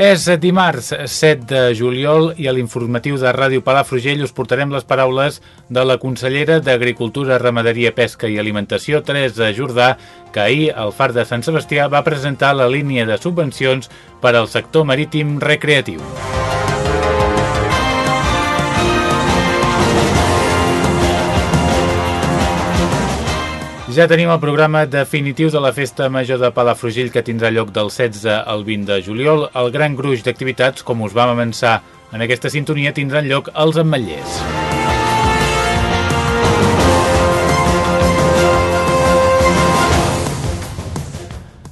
És dimarts 7 de juliol i a l'informatiu de Ràdio Palafrugell us portarem les paraules de la consellera d'Agricultura, Ramaderia, Pesca i Alimentació, Teresa Jordà, que ahir al Far de Sant Sebastià va presentar la línia de subvencions per al sector marítim recreatiu. Ja tenim el programa definitiu de la Festa Major de Palafrugell que tindrà lloc del 16 al 20 de juliol. El gran gruix d'activitats, com us vam avançar en aquesta sintonia, tindran lloc als ametllers.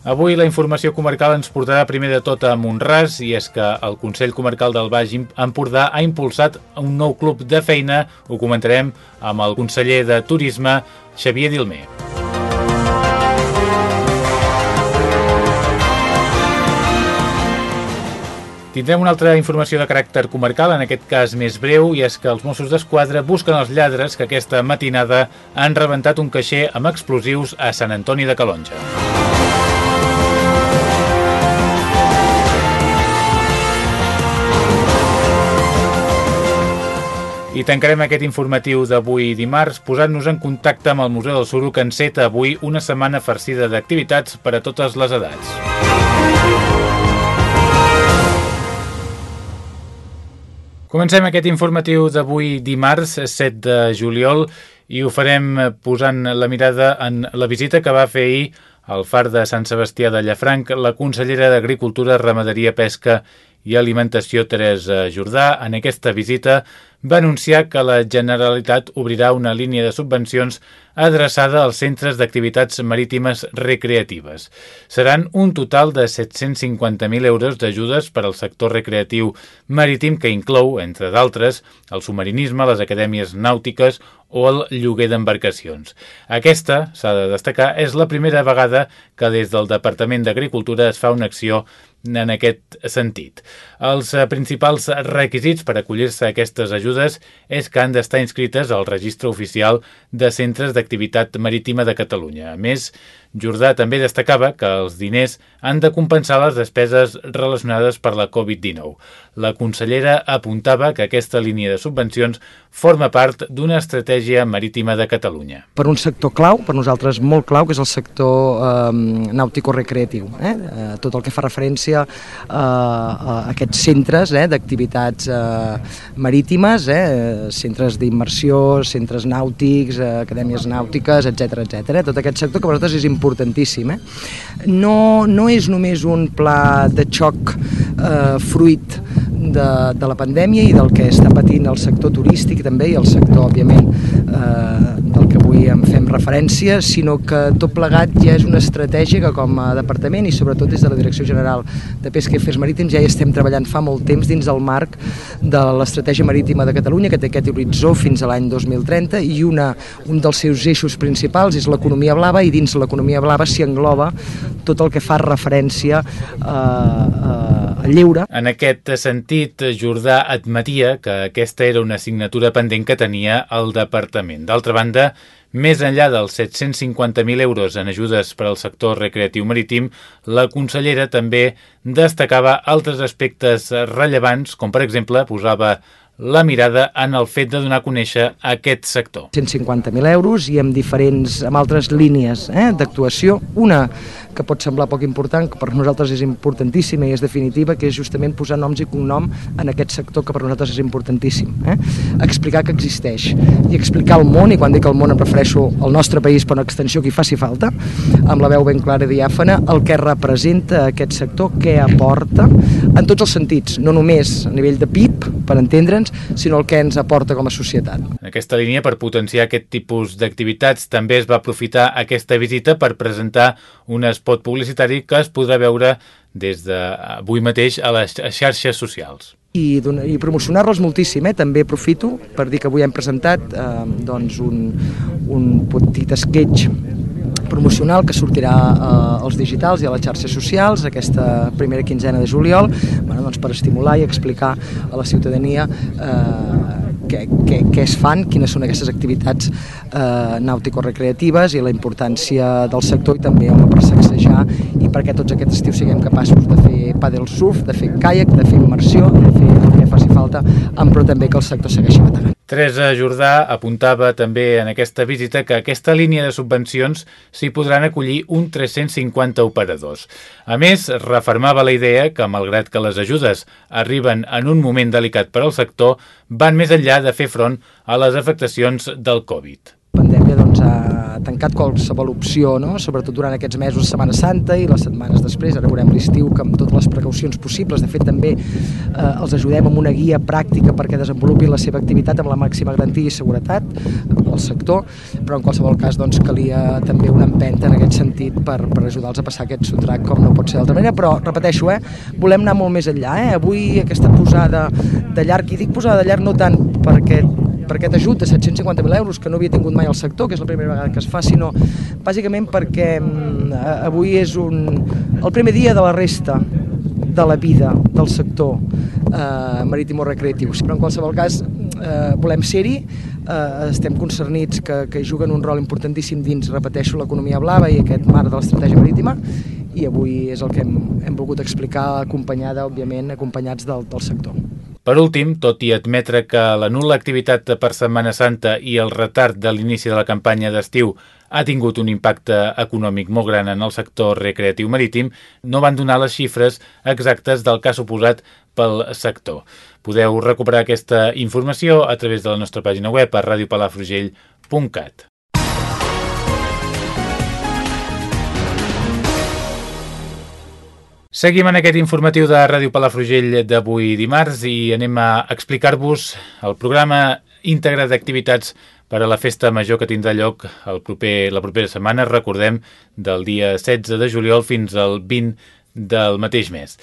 Avui la informació comarcal ens portarà primer de tot a Montràs i és que el Consell Comarcal del Baix Empordà ha impulsat un nou club de feina. Ho comentarem amb el conseller de Turisme, Xavier Dilmer. Tindrem una altra informació de caràcter comarcal, en aquest cas més breu, i és que els Mossos d'Esquadra busquen els lladres que aquesta matinada han rebentat un caixer amb explosius a Sant Antoni de Calonja. I tancarem aquest informatiu d'avui dimarts posant-nos en contacte amb el Museu del Suro que enceta avui una setmana farcida d'activitats per a totes les edats. Comencem aquest informatiu d'avui dimarts 7 de juliol i ho farem posant la mirada en la visita que va fer ahir al far de Sant Sebastià de Llafranc la consellera d'Agricultura, Ramaderia, Pesca i Alimentació Teresa Jordà. En aquesta visita va anunciar que la Generalitat obrirà una línia de subvencions adreçada als centres d'activitats marítimes recreatives. Seran un total de 750.000 euros d'ajudes per al sector recreatiu marítim que inclou, entre d'altres, el submarinisme, les acadèmies nàutiques o el lloguer d'embarcacions. Aquesta, s'ha de destacar, és la primera vegada que des del Departament d'Agricultura es fa una acció en aquest sentit. Els principals requisits per acollir-se a aquestes ajudes és que han d'estar inscrites al registre oficial de centres d'activitat marítima de Catalunya. A més, Jordà també destacava que els diners han de compensar les despeses relacionades per la Covid-19. La consellera apuntava que aquesta línia de subvencions forma part d'una estratègia marítima de Catalunya. Per un sector clau, per nosaltres molt clau, que és el sector eh, nàutico-recreatiu. Eh? Tot el que fa referència eh, a aquests centres eh, d'activitats eh, marítimes, eh, centres d'immersió, centres nàutics, eh, acadèmies nàutiques, etc etc. Tot aquest sector que per nosaltres és importantíssim. Eh? No, no és només un pla de xoc eh, fruit de, de la pandèmia i del que està patint el sector turístic també i el sector, òbviament, eh, del que avui en fem referència, sinó que tot plegat ja és una estratègia que com a departament i sobretot des de la Direcció General de Pesca i Afers Marítims ja hi estem treballant fa molt temps dins del marc de l'estratègia marítima de Catalunya que té aquest horitzó fins a l'any 2030 i una, un dels seus eixos principals és l'economia blava i dins l'economia blava s'hi engloba tot el que fa referència a, a, a lleure. En aquest sentit, Jordà admetia que aquesta era una assignatura pendent que tenia el departament. D'altra banda, més enllà dels 750.000 euros en ajudes per al sector recreatiu marítim, la consellera també destacava altres aspectes rellevants, com per exemple posava la mirada en el fet de donar a conèixer aquest sector. 150.000 euros i amb diferents, amb altres línies eh, d'actuació. Una que pot semblar poc important, que per nosaltres és importantíssima i és definitiva, que és justament posar noms i cognom en aquest sector que per nosaltres és importantíssim. Eh? Explicar que existeix i explicar al món, i quan dic al món em refereixo al nostre país per una extensió que hi faci falta, amb la veu ben clara i diàfana, el que representa aquest sector, què aporta, en tots els sentits, no només a nivell de PIB, per entendre'ns, restaurants, sinó el que ens aporta com a societat. En aquesta línia, per potenciar aquest tipus d'activitats, també es va aprofitar aquesta visita per presentar un spot publicitari que es podrà veure des d'avui mateix a les xarxes socials i, i promocionar-los moltíssim. Eh? També aprofito per dir que avui hem presentat eh, doncs un, un petit sketch promocional que sortirà eh, als digitals i a les xarxes socials aquesta primera quinzena de juliol bueno, doncs per estimular i explicar a la ciutadania eh, què, què, què es fan, quines són aquestes activitats eh, nàutico-recreatives i la importància del sector i també home, per sacsejar i perquè tots aquest estiu siguem capaços de fer paddle surf, de fer kayak, de fer immersió, de fer el que faci falta, però també que el sector segueixi bategant. Teresa Jordà apuntava també en aquesta visita que aquesta línia de subvencions s'hi podran acollir un 350 operadors. A més, refermava la idea que, malgrat que les ajudes arriben en un moment delicat per al sector, van més enllà de fer front a les afectacions del Covid. Doncs, ha tancat qualsevol opció, no? sobretot durant aquests mesos de Setmana Santa i les setmanes després, ara veurem l'estiu que amb totes les precaucions possibles, de fet també eh, els ajudem amb una guia pràctica perquè desenvolupin la seva activitat amb la màxima garantia i seguretat al sector, però en qualsevol cas doncs, calia també una empenta en aquest sentit per, per ajudar-los a passar aquest sotrac com no pot ser d'altra manera, però repeteixo, eh, volem anar molt més enllà, eh? avui aquesta posada de llarg, i dic posada de llarg no tant perquè per aquest ajut de 750.000 euros que no havia tingut mai el sector, que és la primera vegada que es fa, sinó bàsicament perquè mm, avui és un, el primer dia de la resta de la vida del sector eh, marítim-recreatiu. Però en qualsevol cas eh, volem ser-hi, eh, estem concernits que, que juguen un rol importantíssim dins, repeteixo, l'economia blava i aquest marc de l'estratègia marítima i avui és el que hem, hem volgut explicar acompanyada, òbviament, acompanyats del, del sector. Per últim, tot i admetre que la nul·la activitat per Setmana Santa i el retard de l'inici de la campanya d'estiu ha tingut un impacte econòmic molt gran en el sector recreatiu marítim, no van donar les xifres exactes del que ha suposat pel sector. Podeu recuperar aquesta informació a través de la nostra pàgina web a radiopalafrugell.cat. Seguim en aquest informatiu de Ràdio Palafrugell d'avui dimarts i anem a explicar-vos el programa íntegre d'activitats per a la festa major que tindrà lloc el proper, la propera setmana, recordem, del dia 16 de juliol fins al 20 del mateix mes.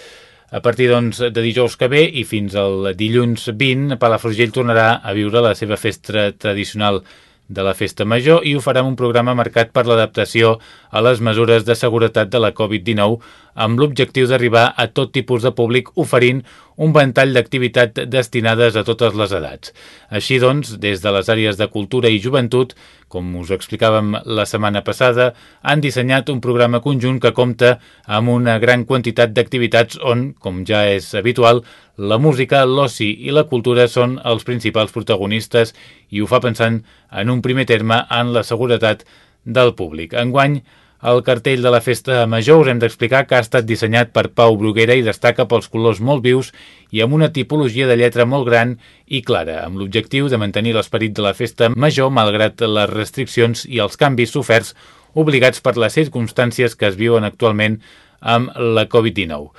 A partir doncs, de dijous que ve i fins al dilluns 20, Palafrugell tornarà a viure la seva festa tradicional de la Festa Major i ho farà un programa marcat per l'adaptació a les mesures de seguretat de la Covid-19 amb l'objectiu d'arribar a tot tipus de públic oferint un ventall d'activitats destinades a totes les edats. Així doncs, des de les àrees de cultura i joventut, com us explicàvem la setmana passada, han dissenyat un programa conjunt que compta amb una gran quantitat d'activitats on, com ja és habitual, la música, l'oci i la cultura són els principals protagonistes i ho fa pensant en un primer terme en la seguretat del públic. Enguany, el cartell de la festa major us hem d'explicar que ha estat dissenyat per Pau Bruguera i destaca pels colors molt vius i amb una tipologia de lletra molt gran i clara, amb l'objectiu de mantenir l'esperit de la festa major malgrat les restriccions i els canvis soferts obligats per les circumstàncies que es viuen actualment amb la Covid-19.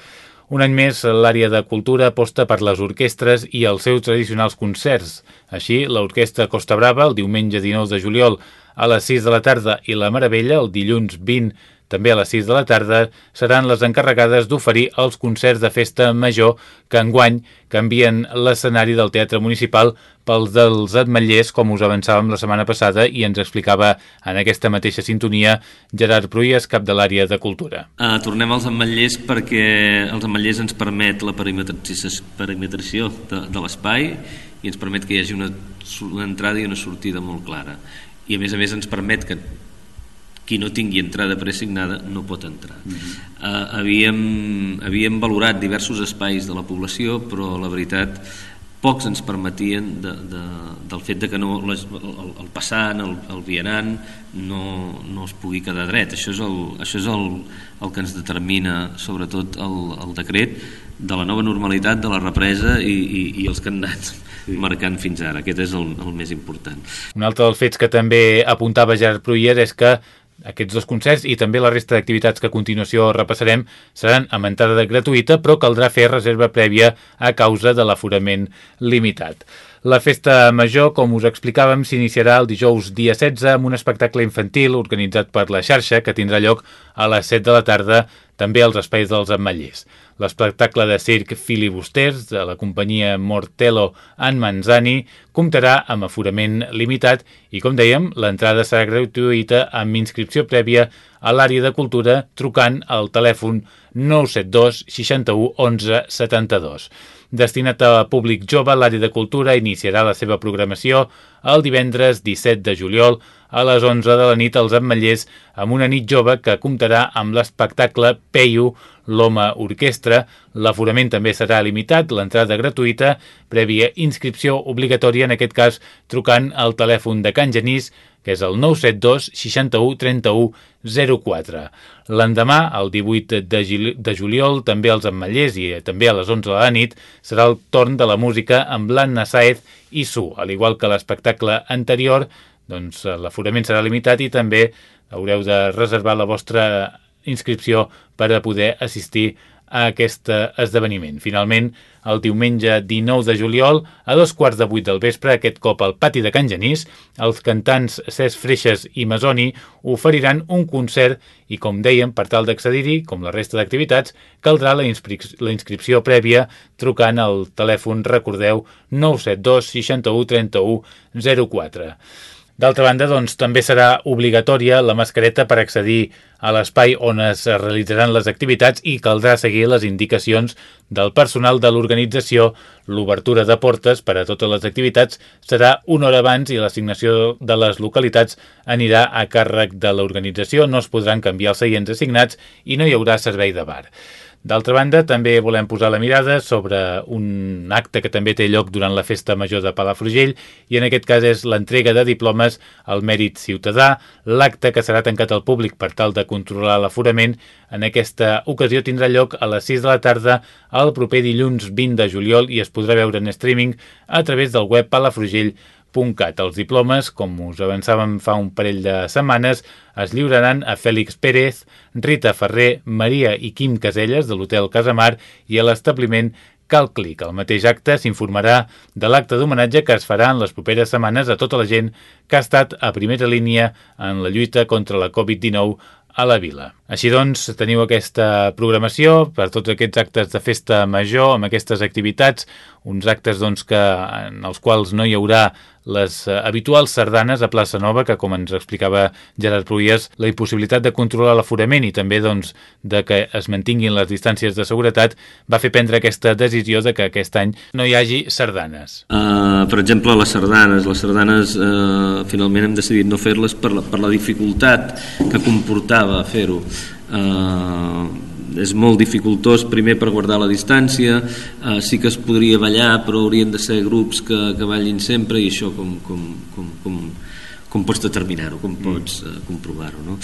Un any més, l'àrea de cultura aposta per les orquestres i els seus tradicionals concerts. Així, l'Orquestra Costa Brava, el diumenge 19 de juliol, a les 6 de la tarda i la Meravella, el dilluns 20 també a les 6 de la tarda seran les encarregades d'oferir els concerts de festa major que enguany canvien l'escenari del Teatre Municipal pels dels Atmetllers, com us avançàvem la setmana passada i ens explicava en aquesta mateixa sintonia Gerard Pruies, cap de l'àrea de Cultura. Uh, tornem als Atmetllers perquè els Atmetllers ens permet la perimetració de, de l'espai i ens permet que hi hagi una, una entrada i una sortida molt clara i a més a més ens permet que qui no tingui entrada preassignada no pot entrar. Uh -huh. uh, havíem, havíem valorat diversos espais de la població, però la veritat pocs ens permetien de, de, del fet de que no, les, el, el passant, el, el vianant no, no es pugui quedar dret això és, el, això és el, el que ens determina sobretot el, el decret de la nova normalitat de la represa i, i, i els que han anat sí. marcant fins ara. Aquest és el, el més important. Un altre dels fets que també apuntava Gerard Pruyer és que aquests dos concerts i també la resta d'activitats que a continuació repassarem seran amb entrada gratuïta, però caldrà fer reserva prèvia a causa de l'aforament limitat. La festa major, com us explicàvem, s'iniciarà el dijous dia 16 amb un espectacle infantil organitzat per la xarxa que tindrà lloc a les 7 de la tarda també als espais dels ametllers. L'espectacle de circ Filibusters de la companyia Mortello en Manzani comptarà amb aforament limitat i, com dèiem, l'entrada serà gratuïta amb inscripció prèvia a l'àrea de cultura trucant al telèfon 972 61 11 72. Destinat a públic jove, l'àrea de cultura iniciarà la seva programació el divendres 17 de juliol a les 11 de la nit als Ametllers amb una nit jove que comptarà amb l'espectacle Peyu, l'Home Orquestra. L'aforament també serà limitat, l'entrada gratuïta, prèvia inscripció obligatòria, en aquest cas trucant al telèfon de Can Genís que és el 972 61 31 04. L'endemà, el 18 de, de juliol, també als Ametllers i també a les 11 de la nit, serà el torn de la música amb l'Anna Saez i Su. Al igual que l'espectacle anterior, doncs l'aforament serà limitat i també haureu de reservar la vostra inscripció per a poder assistir a aquest esdeveniment. Finalment, el diumenge 19 de juliol, a dos quarts de vuit del vespre, aquest cop al pati de Can Genís, els cantants Cesc Freixes i Masoni oferiran un concert i, com dèiem, per tal d'accedir-hi, com la resta d'activitats, caldrà la, inscrip la inscripció prèvia trucant al telèfon, recordeu, 972 61 31 04. D'altra banda, doncs, també serà obligatòria la mascareta per accedir a l'espai on es realitzaran les activitats i caldrà seguir les indicacions del personal de l'organització. L'obertura de portes per a totes les activitats serà una hora abans i l'assignació de les localitats anirà a càrrec de l'organització. No es podran canviar els seients assignats i no hi haurà servei de bar. D'altra banda, també volem posar la mirada sobre un acte que també té lloc durant la Festa Major de Palafrugell i en aquest cas és l'entrega de diplomes al mèrit ciutadà, l'acte que serà tancat al públic per tal de controlar l'aforament. En aquesta ocasió tindrà lloc a les 6 de la tarda el proper dilluns 20 de juliol i es podrà veure en streaming a través del web palafrugell.com www.cat. Els diplomes, com us avançàvem fa un parell de setmanes, es lliuraran a Fèlix Pérez, Rita Ferrer, Maria i Quim Caselles de l'Hotel Casamar i a l'establiment Cal Clic. El mateix acte s'informarà de l'acte d'homenatge que es farà en les properes setmanes a tota la gent que ha estat a primera línia en la lluita contra la Covid-19 a la vila. Així doncs, teniu aquesta programació per tots aquests actes de festa major, amb aquestes activitats, uns actes doncs, que, en els quals no hi haurà les eh, habituals sardanes a Plaça Nova, que com ens explicava Gerard Pruies, la impossibilitat de controlar l'aforament i també doncs, de que es mantinguin les distàncies de seguretat va fer prendre aquesta decisió de que aquest any no hi hagi sardanes. Uh, per exemple, les sardanes. Les sardanes uh, finalment hem decidit no fer-les per, la, per la dificultat que comportava fer-ho. Uh, és molt dificultós primer per guardar la distància eh, sí que es podria ballar però haurien de ser grups que, que ballin sempre i això com, com, com, com, com pots determinar-ho, com pots eh, comprovar-ho no?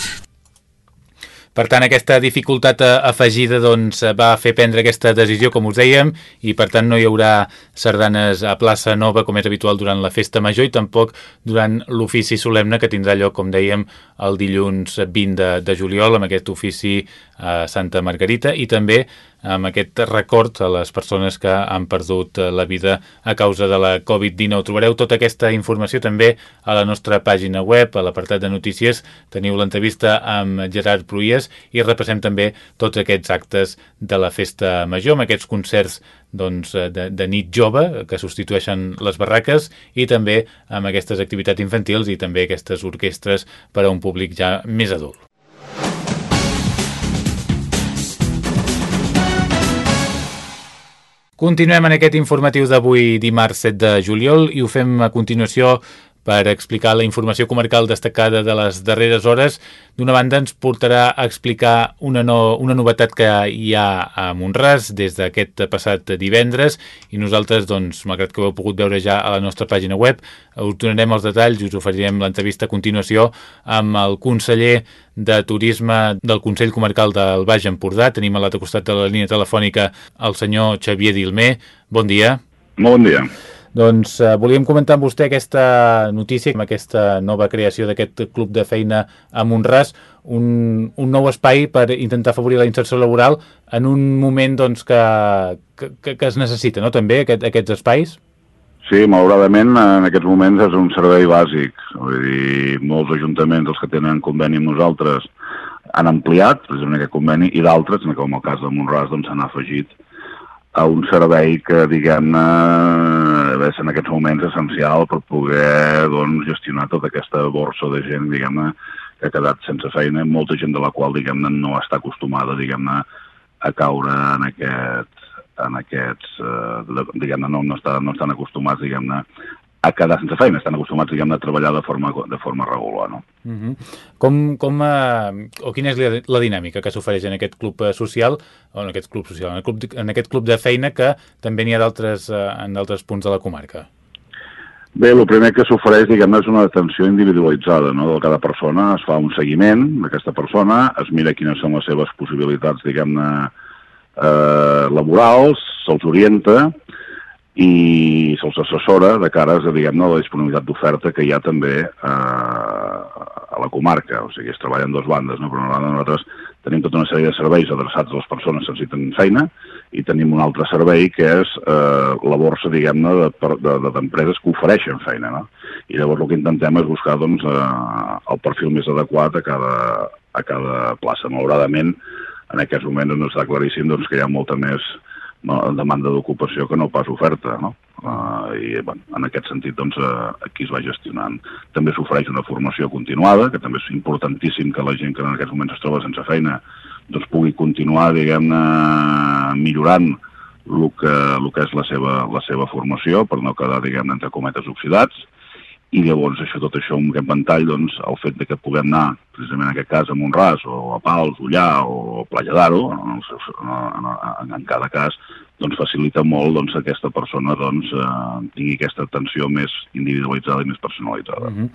Per tant, aquesta dificultat eh, afegida doncs, va fer prendre aquesta decisió, com us dèiem, i per tant no hi haurà sardanes a plaça Nova com és habitual durant la festa major i tampoc durant l'ofici solemne que tindrà lloc, com dèiem, el dilluns 20 de, de juliol amb aquest ofici a Santa Margarita. I també amb aquest record a les persones que han perdut eh, la vida a causa de la Covid-19. Trobareu tota aquesta informació també a la nostra pàgina web, a l'apartat de notícies. Teniu l'entrevista amb Gerard Pruies i repassem també tots aquests actes de la festa major, amb aquests concerts doncs, eh, de, de nit jove que substitueixen les barraques i també amb aquestes activitats infantils i també aquestes orquestres per a un públic ja més adult. Continuem en aquest informatiu d'avui dimarts 7 de juliol i ho fem a continuació per explicar la informació comarcal destacada de les darreres hores. D'una banda ens portarà a explicar una, no, una novetat que hi ha a Montràs des d'aquest passat divendres i nosaltres, doncs, malgrat que ho heu pogut veure ja a la nostra pàgina web, us donarem els detalls i us oferirem l'entrevista a continuació amb el conseller de Turisme del Consell Comarcal del Baix Empordà. Tenim a l'altre costat de la línia telefònica el senyor Xavier Dilmer. Bon dia. Bon dia. Doncs eh, volíem comentar amb vostè aquesta notícia, amb aquesta nova creació d'aquest club de feina a Montràs, un, un nou espai per intentar afavorir la inserció laboral en un moment doncs, que, que, que es necessita, no?, també, aquest, aquests espais? Sí, malauradament en aquests moments és un servei bàsic. Vull dir, molts ajuntaments, els que tenen conveni amb nosaltres, han ampliat precisament aquest conveni i d'altres, com el cas de Montràs, doncs s'han afegit a un servei que, diguem-ne, és en aquests moments essencial per poder doncs, gestionar tota aquesta borsa de gent, diguem-ne, que ha quedat sense feina, molta gent de la qual, diguem-ne, no està acostumada, diguem-ne, a caure en aquest en aquests, eh, diguem-ne, no, no, està, no estan acostumats, diguem-ne, a quedar sense feina, estan acostumats diguem a treballar de forma, de forma regular. No? Uh -huh. com, com, uh, o quina és la, la dinàmica que s'ofereix en aquest club uh, social, o en aquest club social, en, el club, en aquest club de feina que també n'hi ha d'altres uh, en d'altres punts de la comarca? Bé, el primer que s'ofereix, diguem és una atenció individualitzada no? de cada persona, es fa un seguiment d'aquesta persona, es mira quines són les seves possibilitats, diguem-ne, eh, laborals, se'ls orienta, i se'ls assessora de cara a, diguem-ne, la disponibilitat d'oferta que hi ha també eh, a la comarca. O sigui, es treballa en dues bandes, no? però una nosaltres tenim tota una sèrie de serveis adreçats a les persones que necessiten feina i tenim un altre servei que és eh, la borsa, diguem-ne, d'empreses de, de, que ofereixen feina. No? I llavors el que intentem és buscar doncs, eh, el perfil més adequat a cada, a cada plaça. Malauradament, en aquests moments no està claríssim doncs, que hi ha molta més demanda d'ocupació que no pas oferta, no? Uh, I bueno, en aquest sentit doncs, uh, aquí es va gestionant. També s'ofereix una formació continuada, que també és importantíssim que la gent que en aquests moments es troba sense feina doncs, pugui continuar, diguem-ne, millorant el que, el que és la seva, la seva formació per no quedar, diguem-ne, entre cometes oxidats i llavors això, tot això, un aquest ventall, doncs, el fet de que puguem anar, precisament en aquest cas, a Montràs, o a Pals, Ullà, o Playa d'Aro, en, en, en, en cada cas, doncs facilita molt doncs, que aquesta persona doncs, eh, tingui aquesta atenció més individualitzada i més personalitzada. Uh -huh.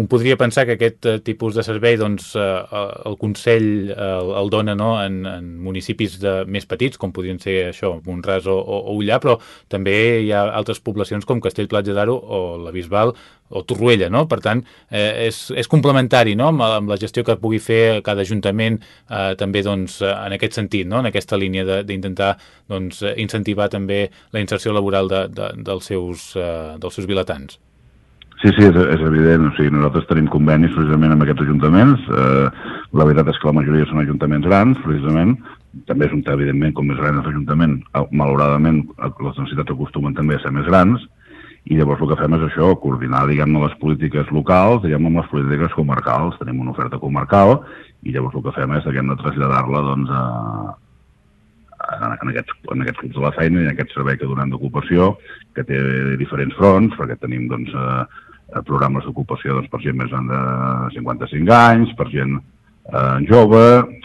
Un podria pensar que aquest uh, tipus de servei doncs, uh, el Consell uh, el dona no, en, en municipis de, més petits, com podrien ser això, Montràs o, o, o Ullà, però també hi ha altres poblacions com Castell-Platja d'Aro o la Bisbal o Torroella, no? Per tant, eh, és, és complementari, no?, amb, amb la gestió que pugui fer cada ajuntament eh, també, doncs, en aquest sentit, no?, en aquesta línia d'intentar, doncs, incentivar també la inserció laboral de, de, dels, seus, uh, dels seus vilatans. Sí, sí, és, és evident. O sigui, nosaltres tenim convenis precisament amb aquests ajuntaments. Eh, la veritat és que la majoria són ajuntaments grans, precisament. També és un tema, evidentment, com més gran és l'Ajuntament, malauradament les necessitats acostumen també a ser més grans, i llavors el que fem és això, coordinar, diguem-ne, les polítiques locals, diguem amb les polítiques comarcals. Tenim una oferta comarcal i llavors el que fem és, diguem-ne, traslladar-la doncs, a, en, aquests, en aquests clubs de la feina i en aquest servei que donem d'ocupació, que té diferents fronts, perquè tenim doncs, eh, programes d'ocupació doncs, per gent més de 55 anys, per gent eh, jove,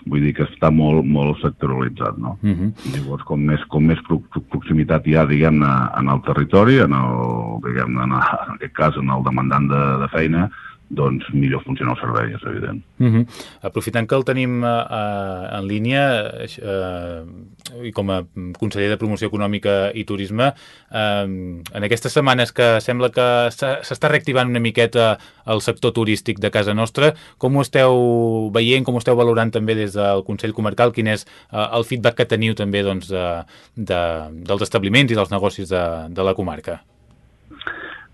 vull dir que està molt, molt sectoralitzat, no? Uh mhm. -huh. Llavors, com més, com més pro proximitat hi ha, diguem-ne, en el territori, en, el, diguem en, el, en aquest cas, en el demandant de, de feina, doncs millor funciona el servei, és evident. Uh mhm. -huh. Aprofitant que el tenim uh, en línia uh, i com a conseller de Promoció Econòmica i Turisme, uh, en aquestes setmanes que sembla que s'està reactivant una miqueta el sector turístic de casa nostra, com ho esteu veient, com ho esteu valorant també des del Consell Comarcal, quin és uh, el feedback que teniu també doncs, de, de, dels establiments i dels negocis de, de la comarca?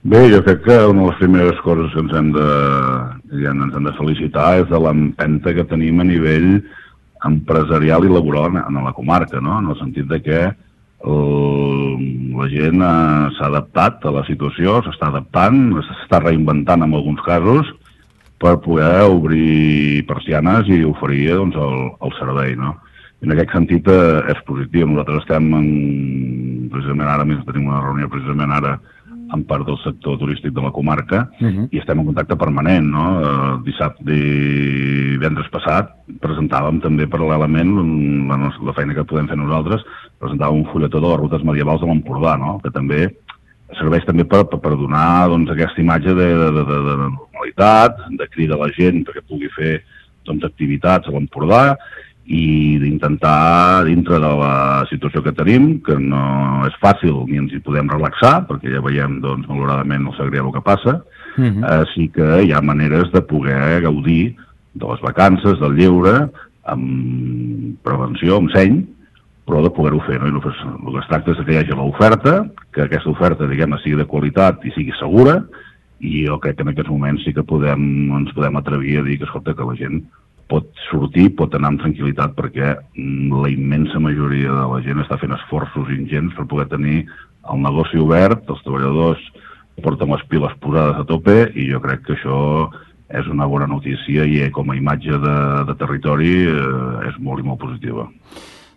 Bé, jo crec que una de les primeres coses que ens hem de, ja ens hem de felicitar és de l'empenta que tenim a nivell empresarial i laboral en la comarca, no? en el sentit de que el, la gent eh, s'ha adaptat a la situació, s'està adaptant, s'està reinventant en alguns casos per poder obrir persianes i oferir doncs, el, el servei. No? En aquest sentit eh, és positiu. Nosaltres estem en, precisament ara, més tenim una reunió precisament ara en part del sector turístic de la comarca uh -huh. i estem en contacte permanent. No? Eh, dissabte i divendres passat presentàvem també paral·lelament la, nostra, la feina que podem fer nosaltres, presentàvem un fulletó de les rutes medievals de l'Empordà, no? que també serveix també per, per, per donar doncs, aquesta imatge de, de, de, de, de normalitat, de crida a la gent perquè pugui fer doncs, activitats a l'Empordà i d'intentar, dintre de la situació que tenim, que no és fàcil ni ens hi podem relaxar, perquè ja veiem, doncs, malauradament, el Segrià el que passa, uh -huh. eh, sí que hi ha maneres de poder gaudir de les vacances, del lleure, amb prevenció, amb seny, però de poder-ho fer. No? I el que es tracta és que hi hagi l'oferta, que aquesta oferta, diguem sigui de qualitat i sigui segura, i jo crec que en aquests moments sí que podem, ens podem atrevir a dir que, escolta, que la gent pot sortir, pot anar amb tranquil·litat perquè mm, la immensa majoria de la gent està fent esforços ingents per poder tenir el negoci obert, els treballadors porten les piles posades a tope i jo crec que això és una bona notícia i com a imatge de, de territori eh, és molt i molt positiva.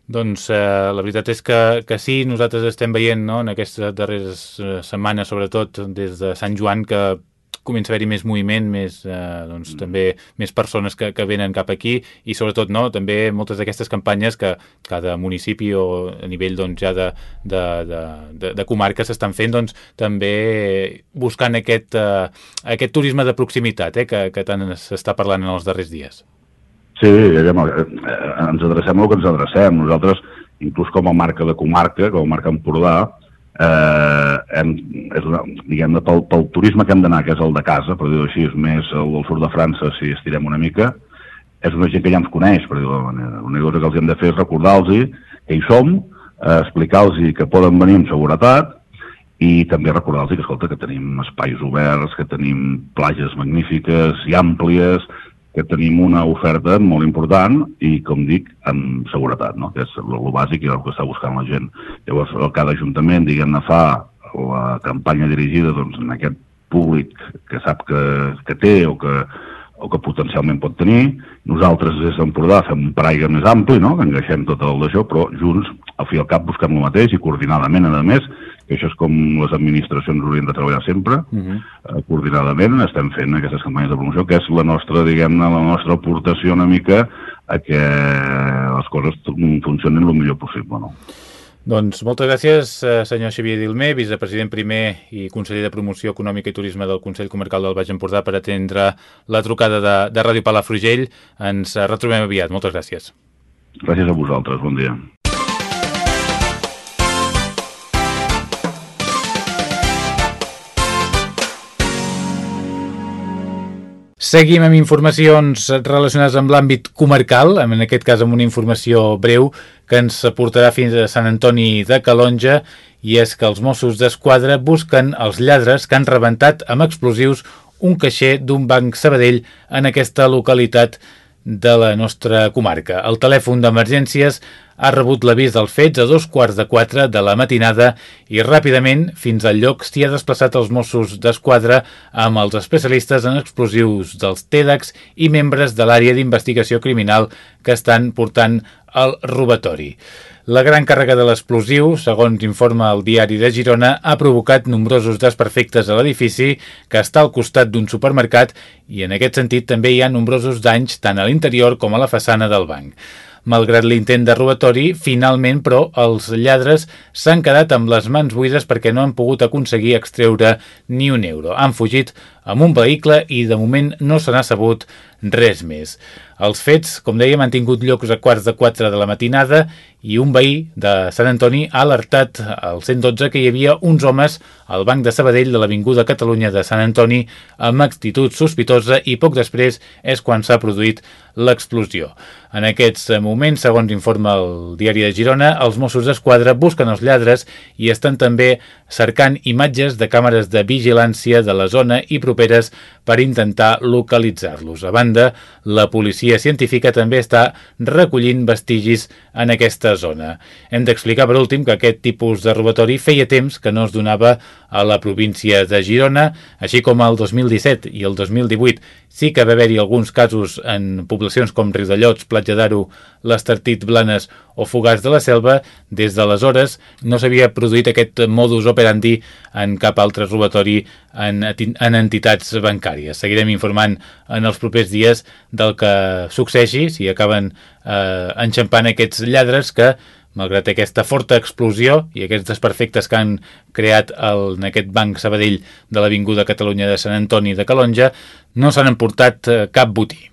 Doncs eh, la veritat és que, que sí, nosaltres estem veient no, en aquestes darreres eh, setmanes, sobretot des de Sant Joan, que comença a haver-hi més moviment, més, eh, doncs, mm. també més persones que, que venen cap aquí i sobretot no, també moltes d'aquestes campanyes que cada municipi o a nivell doncs, ja de, de, de, de, de comarca s'estan fent doncs, també buscant aquest, eh, aquest turisme de proximitat eh, que, que tant s'està parlant en els darrers dies. Sí, eh, ens adrecem al que ens adrecem. Nosaltres, inclús com a marca de comarca, com a marca Empordà, eh, hem, és una, diguem pel, pel turisme que hem d'anar, que és el de casa, per dir-ho així, és més el del sud de França, si estirem una mica, és una gent que ja ens coneix, per dir-ho manera. L'única cosa que els hem de fer és recordar-los que hi som, eh, explicar-los que poden venir amb seguretat, i també recordar-los que, escolta, que tenim espais oberts, que tenim platges magnífiques i àmplies, que tenim una oferta molt important i, com dic, amb seguretat, no? que és el, bàsic i el que està buscant la gent. Llavors, cada ajuntament, diguem-ne, fa la campanya dirigida doncs, en aquest públic que sap que, que té o que, o que potencialment pot tenir. Nosaltres des d'Empordà fem un paraigua més ampli, no? que engaixem tot el d'això, però junts, al fi i al cap, busquem el mateix i coordinadament, a més, que això és com les administracions haurien de treballar sempre, uh mhm. -huh. eh, coordinadament, estem fent aquestes campanyes de promoció, que és la nostra, diguem-ne, la nostra aportació una mica a que les coses funcionin el millor possible, no? Doncs moltes gràcies, eh, senyor Xavier Dilmer, vicepresident primer i conseller de Promoció Econòmica i Turisme del Consell Comarcal del Baix Empordà per atendre la trucada de, de Ràdio Palafrugell. Ens retrobem aviat. Moltes gràcies. Gràcies a vosaltres. Bon dia. Seguim amb informacions relacionades amb l'àmbit comarcal, en aquest cas amb una informació breu que ens portarà fins a Sant Antoni de Calonja i és que els Mossos d'Esquadra busquen els lladres que han rebentat amb explosius un caixer d'un banc Sabadell en aquesta localitat de la nostra comarca. El telèfon d'emergències ha rebut l'avís dels fets a dos quarts de quatre de la matinada i ràpidament fins al lloc s'hi ha desplaçat els Mossos d'Esquadra amb els especialistes en explosius dels TEDx i membres de l'àrea d'investigació criminal que estan portant el robatori. La gran càrrega de l'explosiu, segons informa el diari de Girona, ha provocat nombrosos desperfectes a l'edifici que està al costat d'un supermercat i en aquest sentit també hi ha nombrosos danys tant a l'interior com a la façana del banc. Malgrat l'intent de robatori, finalment, però, els lladres s'han quedat amb les mans buides perquè no han pogut aconseguir extreure ni un euro. Han fugit amb un vehicle i de moment no se n'ha sabut res més. Els fets, com dèiem, han tingut llocs a quarts de quatre de la matinada i un veí de Sant Antoni ha alertat al 112 que hi havia uns homes al banc de Sabadell de l'Avinguda Catalunya de Sant Antoni amb actitud sospitosa i poc després és quan s'ha produït l'explosió. En aquests moments, segons informa el diari de Girona, els Mossos d'Esquadra busquen els lladres i estan també cercant imatges de càmeres de vigilància de la zona i properes per intentar localitzar-los. A banda, la policia científica també està recollint vestigis en aquesta zona. Hem d'explicar, per últim, que aquest tipus de robatori feia temps que no es donava a la província de Girona, així com el 2017 i el 2018 sí que va haver-hi alguns casos en poblacions com Riudellots, Platja d'Aro, l'Estartit Blanes o Fogars de la Selva, des d'aleshores no s'havia produït aquest modus operandi en cap altre robatori en, en entitats bancàries. Seguirem informant en els propers dies del que succeeixi, si acaben eh, enxampant aquests lladres que malgrat aquesta forta explosió i aquests desperfectes que han creat el, en aquest banc Sabadell de l'Avinguda Catalunya de Sant Antoni de Calonja, no s'han emportat eh, cap botí.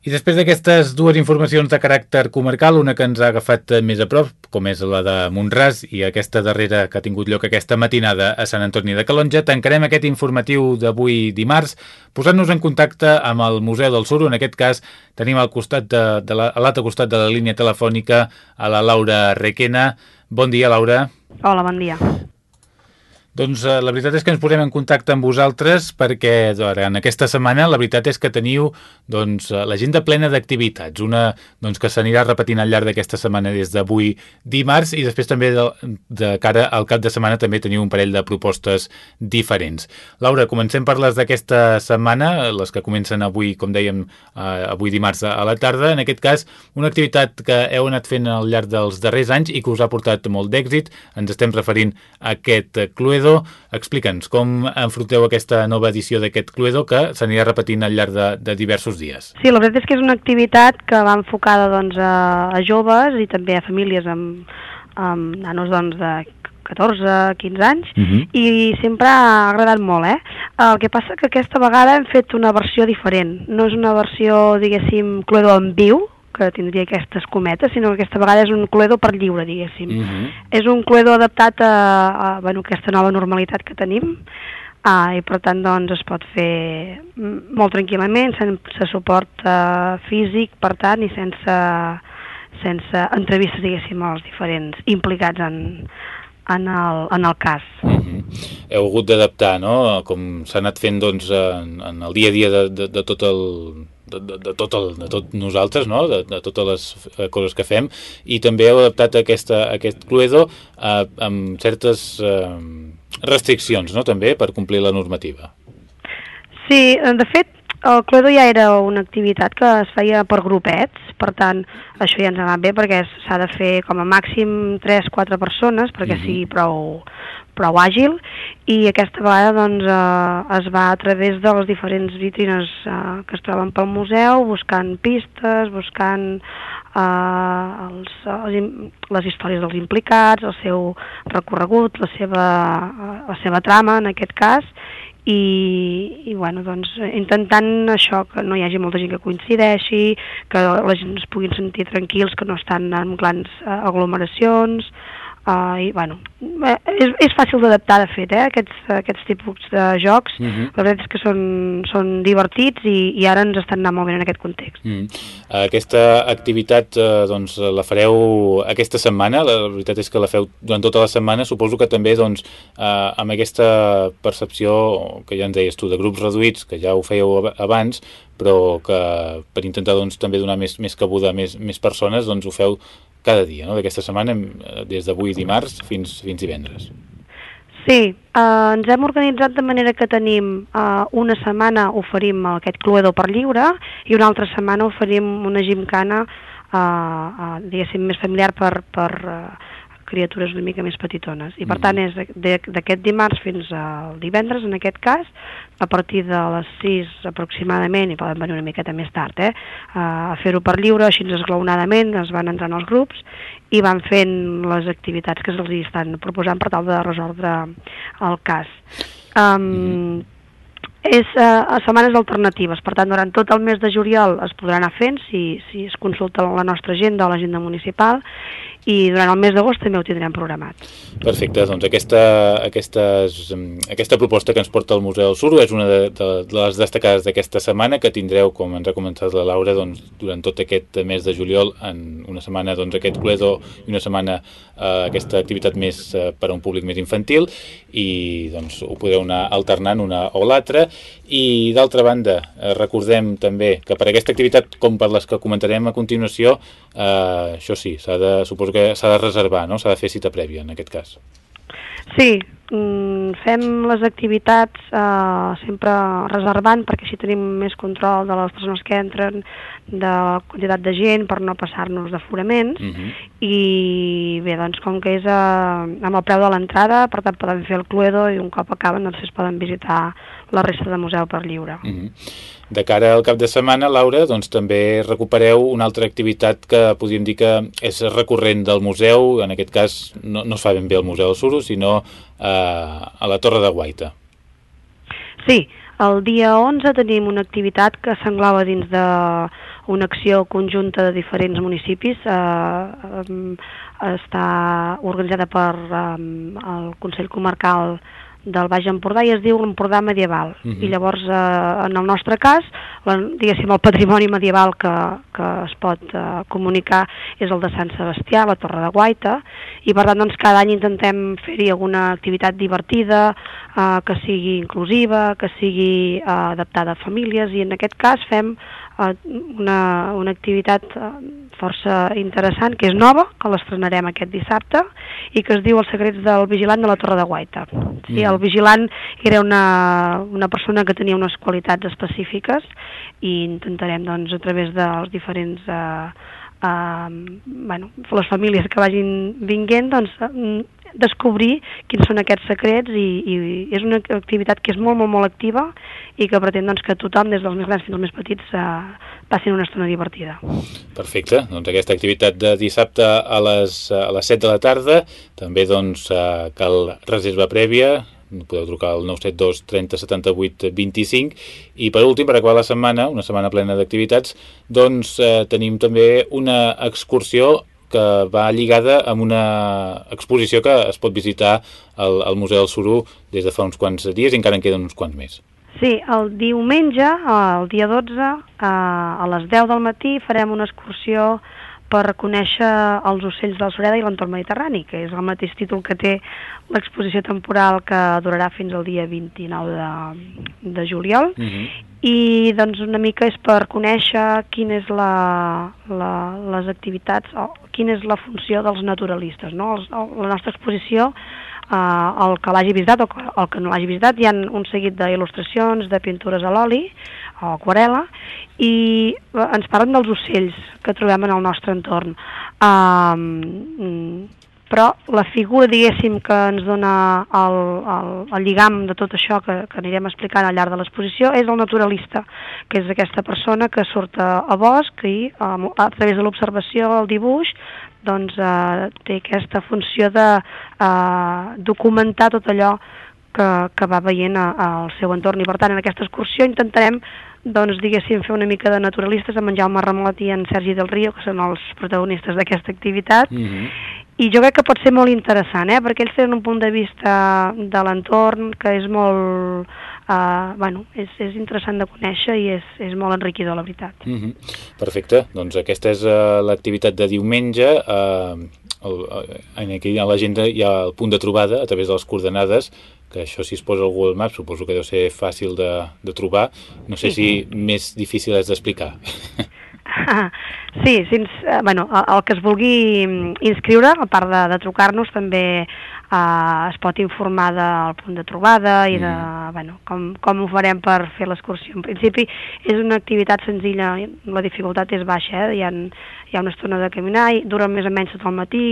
I després d'aquestes dues informacions de caràcter comarcal, una que ens ha agafat més a prop, com és la de Montràs, i aquesta darrera que ha tingut lloc aquesta matinada a Sant Antoni de Calonja, tancarem aquest informatiu d'avui dimarts posant-nos en contacte amb el Museu del Suro. En aquest cas tenim al costat de, de la, a l'altre costat de la línia telefònica a la Laura Requena. Bon dia, Laura. Hola, bon dia. Doncs eh, la veritat és que ens posem en contacte amb vosaltres perquè doncs, en aquesta setmana la veritat és que teniu doncs, eh, l'agenda plena d'activitats, una doncs, que s'anirà repetint al llarg d'aquesta setmana des d'avui dimarts i després també de, de cara al cap de setmana també teniu un parell de propostes diferents. Laura, comencem per les d'aquesta setmana, les que comencen avui, com dèiem, eh, avui dimarts a la tarda. En aquest cas, una activitat que heu anat fent al llarg dels darrers anys i que us ha portat molt d'èxit. Ens estem referint a aquest Cluedo Cluedo. Explica'ns com enfronteu aquesta nova edició d'aquest Cluedo que s'anirà repetint al llarg de, de diversos dies. Sí, la veritat és que és una activitat que va enfocada doncs, a, a joves i també a famílies amb, amb nanos doncs, de 14, 15 anys, uh -huh. i sempre ha agradat molt, eh? El que passa que aquesta vegada hem fet una versió diferent. No és una versió, diguéssim, Cluedo en viu, que tindria aquestes cometes, sinó que aquesta vegada és un Cluedo per lliure, diguéssim. Uh -huh. És un Cluedo adaptat a, a bueno, aquesta nova normalitat que tenim, ah, i per tant doncs, es pot fer molt tranquil·lament, sense suport uh, físic, per tant, i sense, sense entrevistes, diguéssim, als diferents implicats en, en el, en el cas. Uh -huh. Heu hagut d'adaptar, no?, com s'ha anat fent doncs, en, en el dia a dia de, de, de tot el de, de, de, tot el, de tot nosaltres, no? de, de totes les eh, coses que fem, i també heu adaptat aquesta, aquest Cluedo eh, amb certes eh, restriccions, no?, també, per complir la normativa. Sí, de fet, el Cluedo ja era una activitat que es feia per grupets, per tant, això ja ens ha anat bé perquè s'ha de fer com a màxim 3-4 persones perquè mm -hmm. sigui prou, prou àgil i aquesta vegada doncs, eh, es va a través de les diferents vitrines eh, que es troben pel museu, buscant pistes, buscant eh, els, els, les històries dels implicats, el seu recorregut, la seva, la seva trama en aquest cas, i, i bueno, doncs, intentant això, que no hi hagi molta gent que coincideixi, que la gent es puguin sentir tranquils, que no estan en grans uh, aglomeracions, Uh, i, bueno, eh, és, és fàcil d'adaptar, de fet, eh, aquests, aquests tipus de jocs. Uh mhm. -huh. La veritat és que són, són divertits i, i ara ens estan anant molt bé en aquest context. -huh. Aquesta activitat eh, doncs, la fareu aquesta setmana, la veritat és que la feu durant tota la setmana, suposo que també doncs, eh, amb aquesta percepció que ja ens deies tu, de grups reduïts, que ja ho fèieu abans, però que per intentar doncs, també donar més, més cabuda a més, més persones, doncs ho feu cada dia, no? d'aquesta setmana, eh, des d'avui dimarts fins, fins divendres. Sí, eh, ens hem organitzat de manera que tenim eh, una setmana oferim aquest Cluedo per lliure i una altra setmana oferim una gimcana eh, eh, més familiar per, per eh, criatures una mica més petitones. I per mm. tant és d'aquest dimarts fins al divendres, en aquest cas, a partir de les 6 aproximadament, i poden venir una miqueta més tard, eh, a fer-ho per lliure, així esglaonadament, es van entrant els grups i van fent les activitats que se'ls estan proposant per tal de resoldre el cas. Um, mm és uh, a setmanes alternatives, per tant, durant tot el mes de juliol es podrà anar fent si, si es consulta la nostra agenda o l'agenda municipal i durant el mes d'agost també ho tindrem programat. Perfecte, doncs aquesta, aquesta, aquesta proposta que ens porta el Museu del Suro és una de, de, les destacades d'aquesta setmana que tindreu, com ens ha comentat la Laura, doncs, durant tot aquest mes de juliol, en una setmana doncs, aquest Cluedo i una setmana eh, aquesta activitat més eh, per a un públic més infantil i doncs, ho podeu anar alternant una o l'altra i d'altra banda, eh, recordem també que per aquesta activitat, com per les que comentarem a continuació, eh, això sí, s'ha de, suposo que s'ha de reservar, no? s'ha de fer cita prèvia en aquest cas. Sí, fem les activitats eh, sempre reservant perquè així tenim més control de les persones que entren, de la quantitat de gent per no passar-nos d'aforaments uh mhm. -huh. i bé, doncs com que és eh, amb el preu de l'entrada, per tant poden fer el Cluedo i un cop acaben doncs es poden visitar la resta de museu per lliure. Uh mhm. -huh. De cara al cap de setmana, Laura, doncs també recupereu una altra activitat que podríem dir que és recurrent del museu, en aquest cas no, no es fa ben bé al Museu del Suro, sinó a la Torre de Guaita. Sí, el dia 11 tenim una activitat que s'englava dins de una acció conjunta de diferents municipis, eh, eh, està organitzada per eh, el Consell Comarcal del Baix Empordà i es diu l'Empordà Medieval. Uh -huh. I llavors, eh, en el nostre cas, la, diguéssim, el patrimoni medieval que, que es pot eh, comunicar és el de Sant Sebastià, la Torre de Guaita, i per tant, doncs, cada any intentem fer-hi alguna activitat divertida, eh, que sigui inclusiva, que sigui eh, adaptada a famílies, i en aquest cas fem una, una activitat eh, força interessant, que és nova, que l'estrenarem aquest dissabte, i que es diu Els secrets del vigilant de la Torre de Guaita. Sí, mm. el vigilant era una, una persona que tenia unes qualitats específiques i intentarem, doncs, a través dels diferents... Eh, eh, bueno, les famílies que vagin vinguent, doncs, descobrir quins són aquests secrets i, i és una activitat que és molt, molt, molt activa i que pretén doncs, que tothom, des dels més grans fins als més petits, eh, passin una estona divertida. Perfecte, doncs aquesta activitat de dissabte a les, a les 7 de la tarda, també doncs, eh, cal reserva prèvia, podeu trucar al 972 30 78 25 i per últim, per acabar la setmana, una setmana plena d'activitats, doncs eh, tenim també una excursió que va lligada amb una exposició que es pot visitar al, al Museu del Suru des de fa uns quants dies i encara en queden uns quants més. Sí, el diumenge, el dia 12, eh, a les 10 del matí, farem una excursió per conèixer els ocells del Sureda i l'entorn mediterrani, que és el mateix títol que té l'exposició temporal que durarà fins al dia 29 de, de juliol. Uh mhm. -huh. I doncs una mica és per conèixer quina és la, la, les activitats o quina és la funció dels naturalistes. No? Els, la nostra exposició eh, el que l'hagi visitat o el que no l'hagi visitat, hi ha un seguit d'il·lustracions, de pintures a l'oli o aquarela, i eh, ens parlen dels ocells que trobem en el nostre entorn. Um, però la figura, diguéssim, que ens dona el, el, el lligam de tot això que, que anirem explicant al llarg de l'exposició és el naturalista, que és aquesta persona que surt a, a bosc i a, a través de l'observació, el dibuix, doncs eh, té aquesta funció de eh, documentar tot allò que, que va veient a, al seu entorn i per tant en aquesta excursió intentarem doncs diguéssim fer una mica de naturalistes amb en Jaume Ramot i en Sergi del Rio que són els protagonistes d'aquesta activitat mm -hmm. i jo crec que pot ser molt interessant eh? perquè ells tenen un punt de vista de l'entorn que és molt uh, bueno, és, és interessant de conèixer i és, és molt enriquidor, la veritat. Mm -hmm. Perfecte, doncs aquesta és uh, l'activitat de diumenge. Uh, el, en aquí a l'agenda hi ha el punt de trobada a través de les coordenades que això si es posa al Google Maps suposo que deu ser fàcil de, de trobar no sé sí. si més difícil és d'explicar sí, fins, bueno, el, el que es vulgui inscriure, a part de, de trucar-nos, també eh, es pot informar del punt de trobada i de mm. bueno, com, com ho farem per fer l'excursió. En principi és una activitat senzilla, la dificultat és baixa, eh? hi, ha, hi ha una estona de caminar, i dura més o menys tot el matí,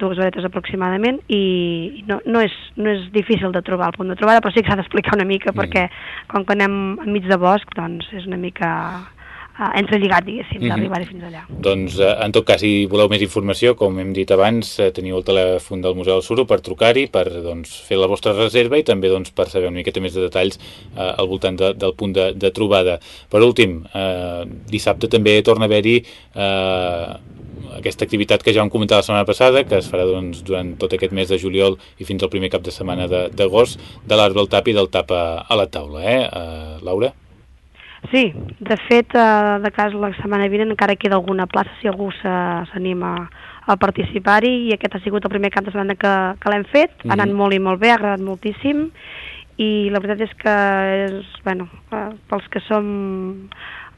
dues horetes aproximadament, i no, no, és, no és difícil de trobar el punt de trobada, però sí que s'ha d'explicar una mica, mm. perquè com que anem enmig de bosc, doncs és una mica uh, entrelligat, diguéssim, mm -hmm. d'arribar fins allà. Doncs, uh, en tot cas, si voleu més informació, com hem dit abans, uh, teniu el telèfon del Museu del Suro per trucar-hi, per doncs, fer la vostra reserva i també doncs, per saber una miqueta més de detalls uh, al voltant de, del punt de, de trobada. Per últim, uh, dissabte també torna a haver-hi uh, aquesta activitat que ja vam comentar la setmana passada, que es farà doncs, durant tot aquest mes de juliol i fins al primer cap de setmana d'agost, de, de l'arbre al tap i del tap a, a la taula. Eh? Uh, Laura? Sí, de fet, eh, de cas la setmana vinent encara queda alguna plaça si algú s'anima a participar-hi i aquest ha sigut el primer cap de setmana que, que l'hem fet, mm -hmm. ha anat molt i molt bé, ha agradat moltíssim i la veritat és que és, bueno, eh, pels que som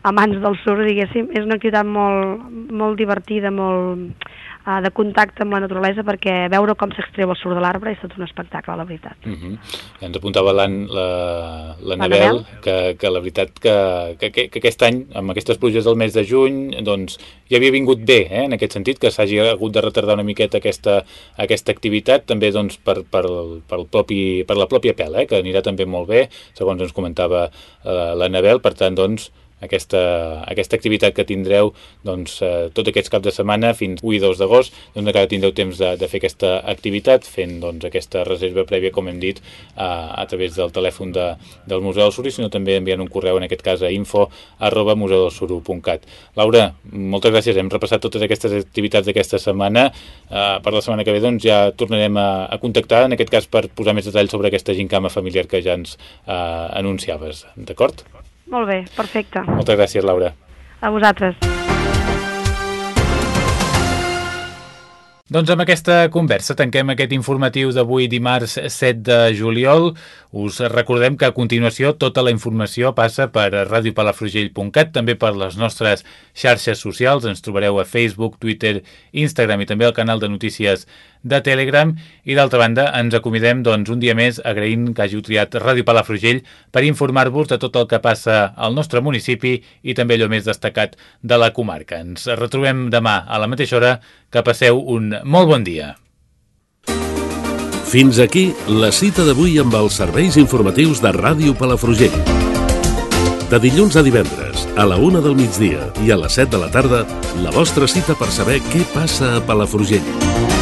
amants del sur, diguéssim, és una activitat molt, molt divertida, molt uh, de contacte amb la naturalesa perquè veure com s'extreu el surt de l'arbre és tot un espectacle, la veritat. Uh -huh. Ja ens apuntava la, la, la Nabel, que, que la veritat que, que, que, aquest any, amb aquestes pluges del mes de juny, doncs ja havia vingut bé, eh, en aquest sentit, que s'hagi hagut de retardar una miqueta aquesta, aquesta activitat, també doncs, per, per, per, el propi, per la pròpia pela, eh, que anirà també molt bé, segons ens comentava uh, la Nabel, per tant, doncs, aquesta, aquesta activitat que tindreu doncs, eh, aquests caps de setmana fins 1 i 2 d'agost, doncs encara tindreu temps de, de fer aquesta activitat fent doncs, aquesta reserva prèvia, com hem dit, eh, a través del telèfon de, del Museu del Suro, sinó també enviant un correu, en aquest cas a info arroba museudelsuro.cat. Laura, moltes gràcies, hem repassat totes aquestes activitats d'aquesta setmana. Eh, per la setmana que ve doncs, ja tornarem a, a contactar, en aquest cas per posar més detalls sobre aquesta gincama familiar que ja ens eh, anunciaves. D'acord? Molt bé, perfecte. Moltes gràcies, Laura. A vosaltres. Doncs amb aquesta conversa tanquem aquest informatiu d'avui dimarts 7 de juliol. Us recordem que a continuació tota la informació passa per radiopalafrugell.cat, també per les nostres xarxes socials. Ens trobareu a Facebook, Twitter, Instagram i també al canal de notícies de Telegram i d'altra banda ens acomidem doncs, un dia més agraint que hàgiu triat Ràdio Palafrugell per informar-vos de tot el que passa al nostre municipi i també allò més destacat de la comarca. Ens retrobem demà a la mateixa hora. Que passeu un molt bon dia. Fins aquí la cita d'avui amb els serveis informatius de Ràdio Palafrugell. De dilluns a divendres, a la una del migdia i a les 7 de la tarda, la vostra cita per saber què passa a Palafrugell.